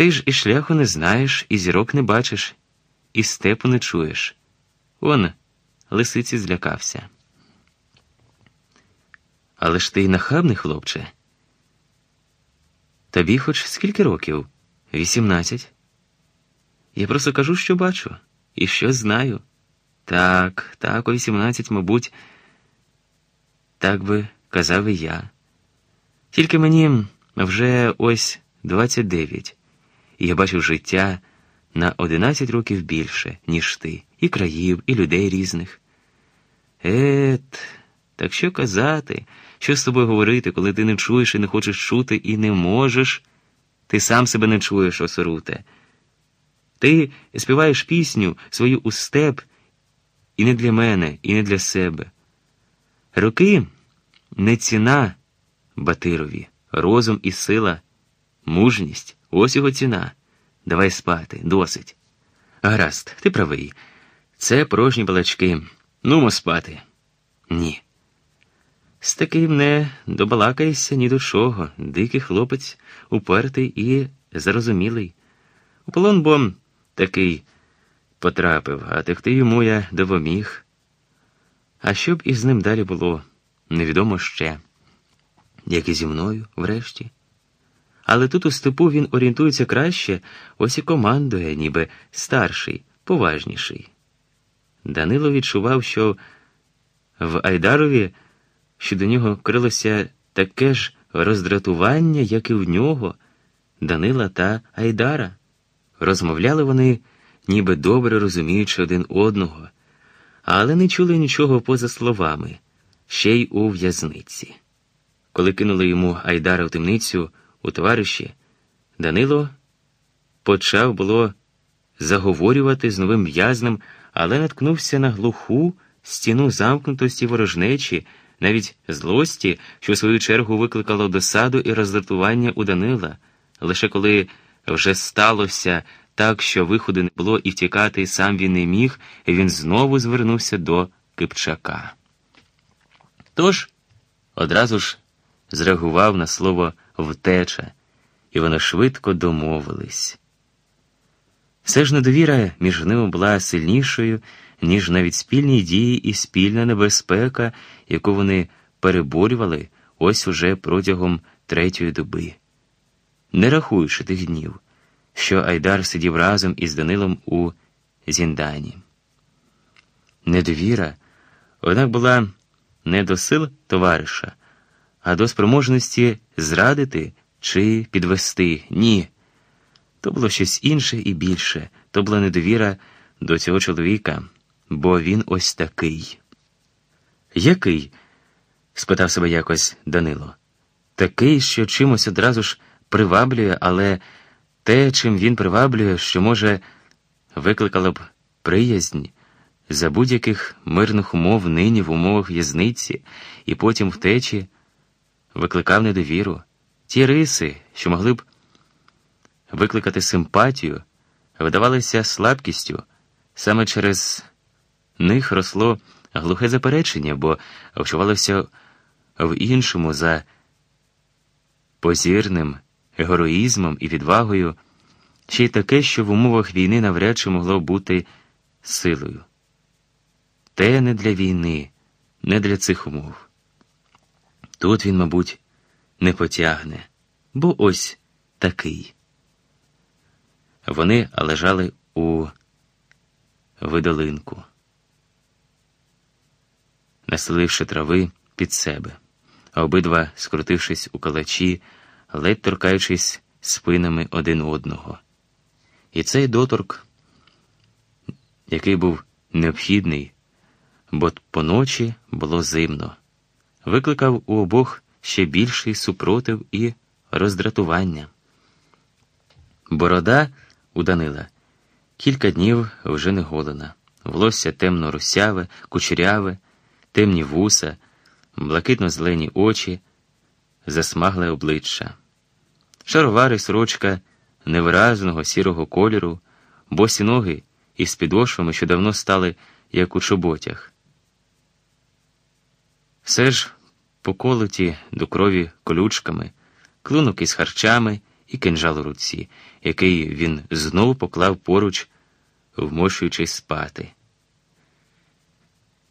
Ти ж і шляху не знаєш, і зірок не бачиш, і степу не чуєш. Он лисиці злякався. Але ж ти й нахабний, хлопче. Тобі хоч скільки років? Вісімнадцять. Я просто кажу, що бачу, і що знаю. Так, так, о вісімнадцять, мабуть, так би казав і я. Тільки мені вже ось двадцять дев'ять, я бачив життя на одинадцять років більше, ніж ти, і країв, і людей різних. Ет, так що казати, що з тобою говорити, коли ти не чуєш і не хочеш чути, і не можеш, ти сам себе не чуєш, осоруте. Ти співаєш пісню свою у степ і не для мене, і не для себе. Роки не ціна Батирові, розум і сила, мужність ось його ціна. Давай спати, досить. Гаразд, ти правий. Це порожні балачки. Нумо спати. Ні. З таким не добалакаєшся ні до чого. Дикий хлопець, упертий і зарозумілий. У полон бом такий потрапив, а текти йому я допоміг. А що б із ним далі було, невідомо ще, як і зі мною, врешті. Але тут у степу він орієнтується краще, ось і командує, ніби старший, поважніший. Данило відчував, що в Айдарові, що до нього крилося таке ж роздратування, як і в нього, Данила та Айдара. Розмовляли вони, ніби добре розуміючи один одного, але не чули нічого поза словами, ще й у в'язниці. Коли кинули йому Айдара в темницю у товариші, Данило почав було заговорювати з новим в'язнем, але наткнувся на глуху стіну замкнутості ворожнечі, навіть злості, що в свою чергу викликало досаду і роздратування у Данила, лише коли вже сталося так, що виходу не було і втікати сам він не міг, він знову звернувся до Кипчака. Тож одразу ж зреагував на слово втеча, і вони швидко домовились. Все ж недовіра між ними була сильнішою, ніж навіть спільні дії і спільна небезпека, яку вони переборювали ось уже протягом третьої доби. Не рахуючи тих днів, що Айдар сидів разом із Данилом у Зіндані. Недовіра, однак була не до сил товариша, а до спроможності зрадити чи підвести ні. То було щось інше і більше, то була недовіра до цього чоловіка, бо він ось такий. Який? спитав себе якось Данило. Такий, що чимось одразу ж приваблює, але те, чим він приваблює, що, може, викликало б приязнь за будь-яких мирних умов нині в умовах в'язниці і потім втечі, викликав недовіру. Ті риси, що могли б викликати симпатію, видавалися слабкістю, саме через них росло глухе заперечення, бо вчувалося в іншому за позірним героїзмом і відвагою, ще й таке, що в умовах війни навряд чи могло бути силою. Те не для війни, не для цих умов. Тут він, мабуть, не потягне, бо ось такий. Вони лежали у видолинку, населивши трави під себе, обидва скрутившись у калачі, ледь торкаючись спинами один одного. І цей доторк, який був необхідний, бо поночі було зимно, викликав у обох ще більший супротив і роздратування. Борода у Данила кілька днів вже не голена, волосся темно русяве, кучеряве, темні вуса, блакитно-зелені очі, засмагле обличчя, шаровари сорочка невиразного сірого кольору, босі ноги із підошвами, що давно стали як у чоботях. Все ж поколоті до крові колючками, клунок із харчами і кинжал у руці, який він знову поклав поруч, вмощуючись спати.